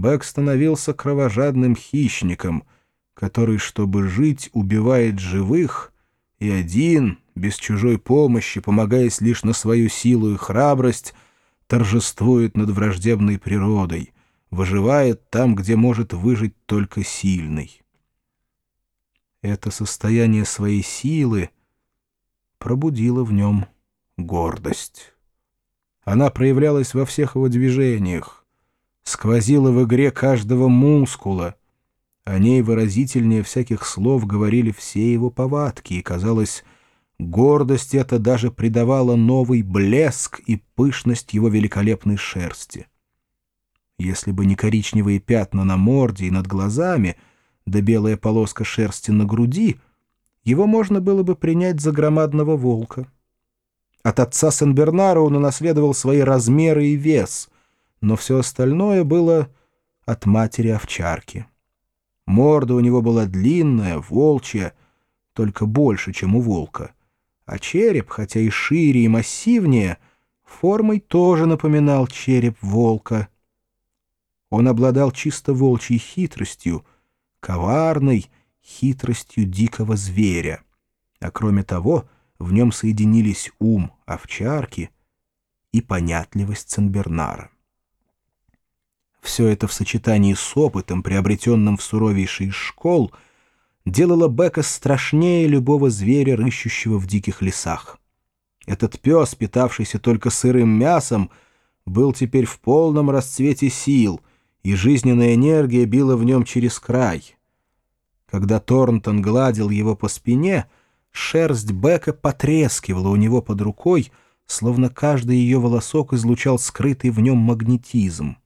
Бэк становился кровожадным хищником, который, чтобы жить, убивает живых, и один, без чужой помощи, помогаясь лишь на свою силу и храбрость, торжествует над враждебной природой, выживает там, где может выжить только сильный. Это состояние своей силы пробудило в нем гордость. Она проявлялась во всех его движениях, сквозила в игре каждого мускула. О ней выразительнее всяких слов говорили все его повадки, и, казалось, гордость эта даже придавала новый блеск и пышность его великолепной шерсти. Если бы не коричневые пятна на морде и над глазами, да белая полоска шерсти на груди, его можно было бы принять за громадного волка. От отца Сен-Бернара он унаследовал свои размеры и вес, но все остальное было от матери-овчарки. Морда у него была длинная, волчья, только больше, чем у волка. А череп, хотя и шире и массивнее, формой тоже напоминал череп волка. Он обладал чисто волчьей хитростью, коварной хитростью дикого зверя. А кроме того — в нем соединились ум овчарки и понятливость Ценбернара. Все это в сочетании с опытом, приобретенным в суровейшей из школ, делало Бека страшнее любого зверя, рыщущего в диких лесах. Этот пес, питавшийся только сырым мясом, был теперь в полном расцвете сил, и жизненная энергия била в нем через край. Когда Торнтон гладил его по спине — Шерсть Бека потрескивала у него под рукой, словно каждый ее волосок излучал скрытый в нем магнетизм.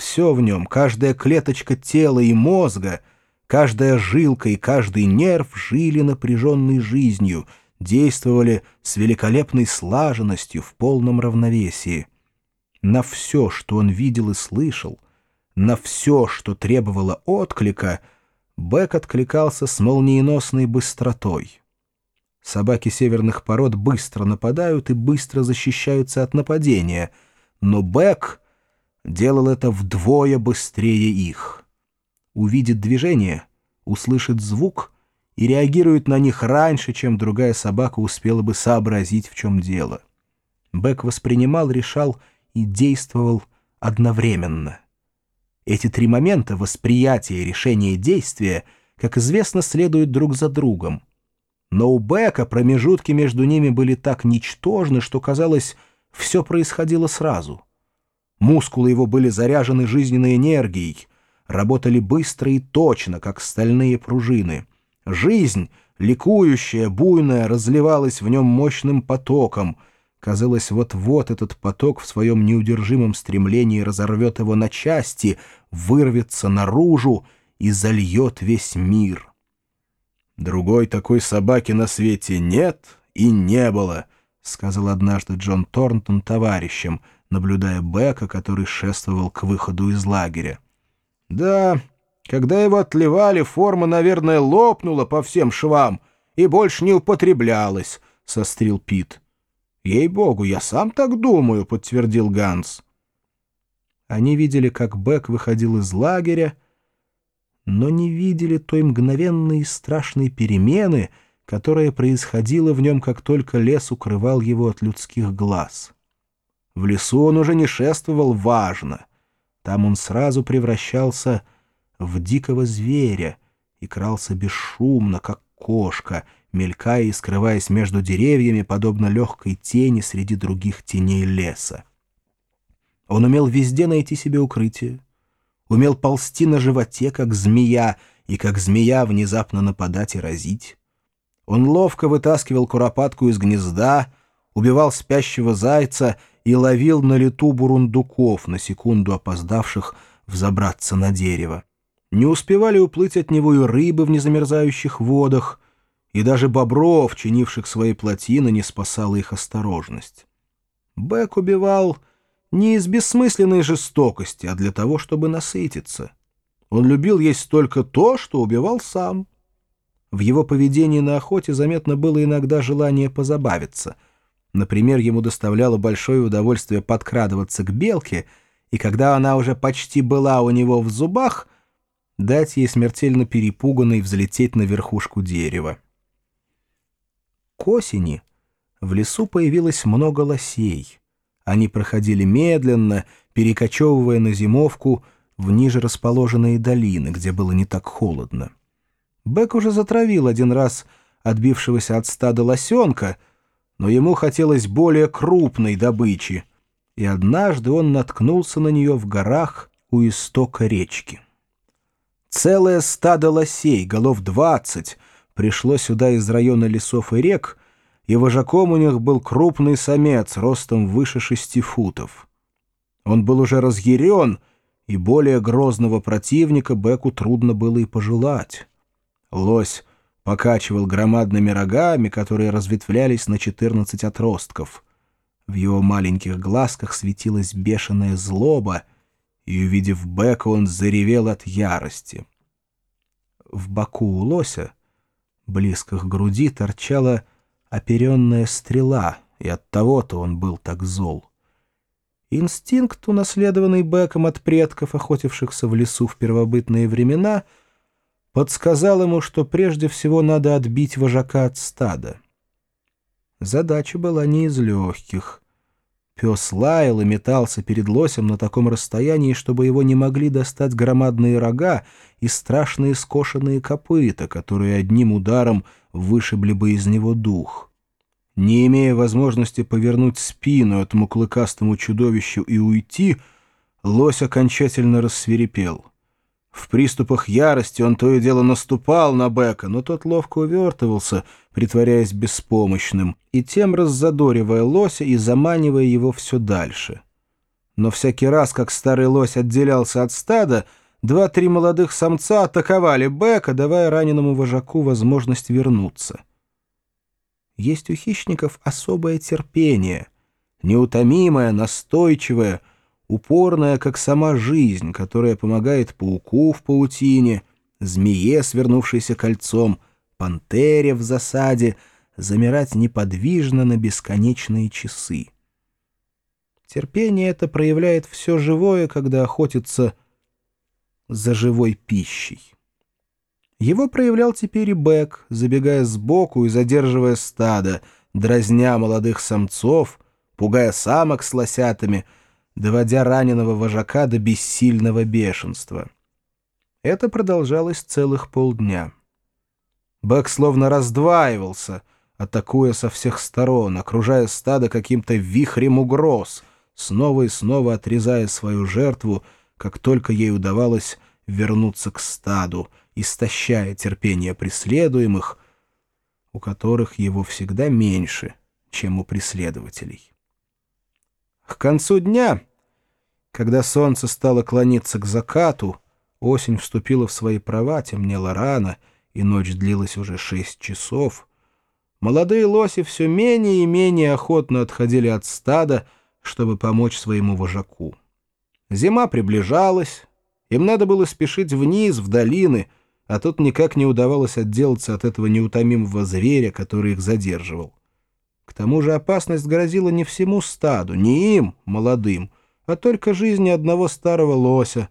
Все в нем, каждая клеточка тела и мозга, каждая жилка и каждый нерв жили напряженной жизнью, действовали с великолепной слаженностью в полном равновесии. На все, что он видел и слышал, на все, что требовало отклика, Бек откликался с молниеносной быстротой. Собаки северных пород быстро нападают и быстро защищаются от нападения, но Бэк делал это вдвое быстрее их. Увидит движение, услышит звук и реагирует на них раньше, чем другая собака успела бы сообразить, в чем дело. Бэк воспринимал, решал и действовал одновременно. Эти три момента — восприятие, решение, действия — как известно, следуют друг за другом — но у Бека промежутки между ними были так ничтожны, что, казалось, все происходило сразу. Мускулы его были заряжены жизненной энергией, работали быстро и точно, как стальные пружины. Жизнь, ликующая, буйная, разливалась в нем мощным потоком. Казалось, вот-вот этот поток в своем неудержимом стремлении разорвет его на части, вырвется наружу и зальет весь мир. «Другой такой собаки на свете нет и не было», — сказал однажды Джон Торнтон товарищем, наблюдая Бека, который шествовал к выходу из лагеря. «Да, когда его отливали, форма, наверное, лопнула по всем швам и больше не употреблялась», — сострил Пит. «Ей-богу, я сам так думаю», — подтвердил Ганс. Они видели, как Бек выходил из лагеря, но не видели той мгновенной и страшной перемены, которая происходила в нем, как только лес укрывал его от людских глаз. В лесу он уже не шествовал важно. Там он сразу превращался в дикого зверя и крался бесшумно, как кошка, мелькая и скрываясь между деревьями, подобно легкой тени среди других теней леса. Он умел везде найти себе укрытие умел ползти на животе, как змея, и как змея внезапно нападать и разить. Он ловко вытаскивал куропатку из гнезда, убивал спящего зайца и ловил на лету бурундуков, на секунду опоздавших взобраться на дерево. Не успевали уплыть от него и рыбы в незамерзающих водах, и даже бобров, чинивших свои плотины, не спасала их осторожность. Бэк убивал не из бессмысленной жестокости, а для того, чтобы насытиться. Он любил есть только то, что убивал сам. В его поведении на охоте заметно было иногда желание позабавиться. Например, ему доставляло большое удовольствие подкрадываться к белке и когда она уже почти была у него в зубах, дать ей смертельно перепуганной взлететь на верхушку дерева. К осени в лесу появилось много лосей. Они проходили медленно, перекочевывая на зимовку в ниже расположенные долины, где было не так холодно. Бек уже затравил один раз отбившегося от стада лосенка, но ему хотелось более крупной добычи, и однажды он наткнулся на нее в горах у истока речки. Целое стадо лосей, голов двадцать, пришло сюда из района лесов и рек, и вожаком у них был крупный самец ростом выше шести футов. Он был уже разъярен, и более грозного противника Беку трудно было и пожелать. Лось покачивал громадными рогами, которые разветвлялись на 14 отростков. В его маленьких глазках светилась бешеная злоба, и, увидев Бека, он заревел от ярости. В боку у лося, близко к груди, торчала оперенная стрела, и от того-то он был так зол. Инстинкт, унаследованный Беком от предков, охотившихся в лесу в первобытные времена — подсказал ему, что прежде всего надо отбить вожака от стада. Задача была не из легких. Пес лаял и метался перед лосем на таком расстоянии, чтобы его не могли достать громадные рога и страшные скошенные копыта, которые одним ударом вышибли бы из него дух. Не имея возможности повернуть спину этому клыкастому чудовищу и уйти, лось окончательно рассверепел — в приступах ярости он то и дело наступал на Бека, но тот ловко увертывался, притворяясь беспомощным, и тем раззадоривая лося и заманивая его все дальше. Но всякий раз, как старый лось отделялся от стада, два-три молодых самца атаковали Бека, давая раненому вожаку возможность вернуться. Есть у хищников особое терпение, неутомимое, настойчивое, упорная, как сама жизнь, которая помогает пауку в паутине, змее, свернувшейся кольцом, пантере в засаде, замирать неподвижно на бесконечные часы. Терпение это проявляет все живое, когда охотится за живой пищей. Его проявлял теперь и Бэк, забегая сбоку и задерживая стадо, дразня молодых самцов, пугая самок с лосятами — доводя раненого вожака до бессильного бешенства. Это продолжалось целых полдня. Бэк словно раздваивался, атакуя со всех сторон, окружая стадо каким-то вихрем угроз, снова и снова отрезая свою жертву, как только ей удавалось вернуться к стаду, истощая терпение преследуемых, у которых его всегда меньше, чем у преследователей. К концу дня когда солнце стало клониться к закату, осень вступила в свои права, темнело рано, и ночь длилась уже шесть часов, молодые лоси все менее и менее охотно отходили от стада, чтобы помочь своему вожаку. Зима приближалась, им надо было спешить вниз, в долины, а тут никак не удавалось отделаться от этого неутомимого зверя, который их задерживал. К тому же опасность грозила не всему стаду, не им, молодым, а только жизни одного старого лося.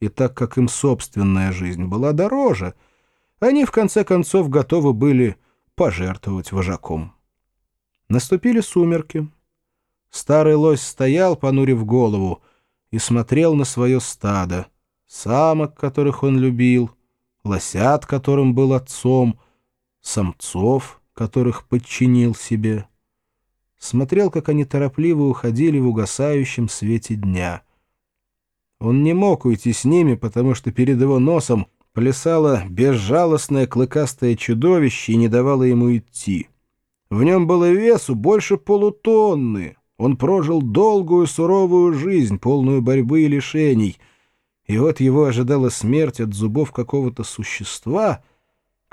И так как им собственная жизнь была дороже, они в конце концов готовы были пожертвовать вожаком. Наступили сумерки. Старый лось стоял, понурив голову, и смотрел на свое стадо, самок, которых он любил, лосят, которым был отцом, самцов, которых подчинил себе смотрел, как они торопливо уходили в угасающем свете дня. Он не мог уйти с ними, потому что перед его носом плясало безжалостное клыкастое чудовище и не давало ему идти. В нем было весу больше полутонны. Он прожил долгую суровую жизнь, полную борьбы и лишений. И вот его ожидала смерть от зубов какого-то существа,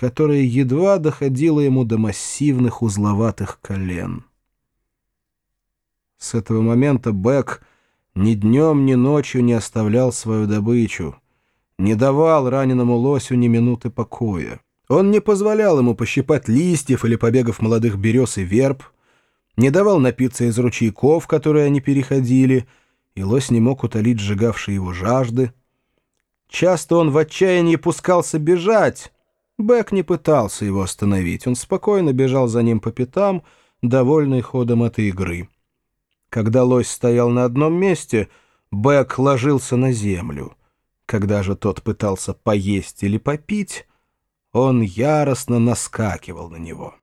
которое едва доходило ему до массивных узловатых колен. С этого момента Бэк ни днем, ни ночью не оставлял свою добычу, не давал раненому лосю ни минуты покоя. Он не позволял ему пощипать листьев или побегов молодых берез и верб, не давал напиться из ручейков, которые они переходили, и лось не мог утолить сжигавшей его жажды. Часто он в отчаянии пускался бежать. Бэк не пытался его остановить. Он спокойно бежал за ним по пятам, довольный ходом этой игры. Когда лось стоял на одном месте, Бэк ложился на землю. Когда же тот пытался поесть или попить, он яростно наскакивал на него.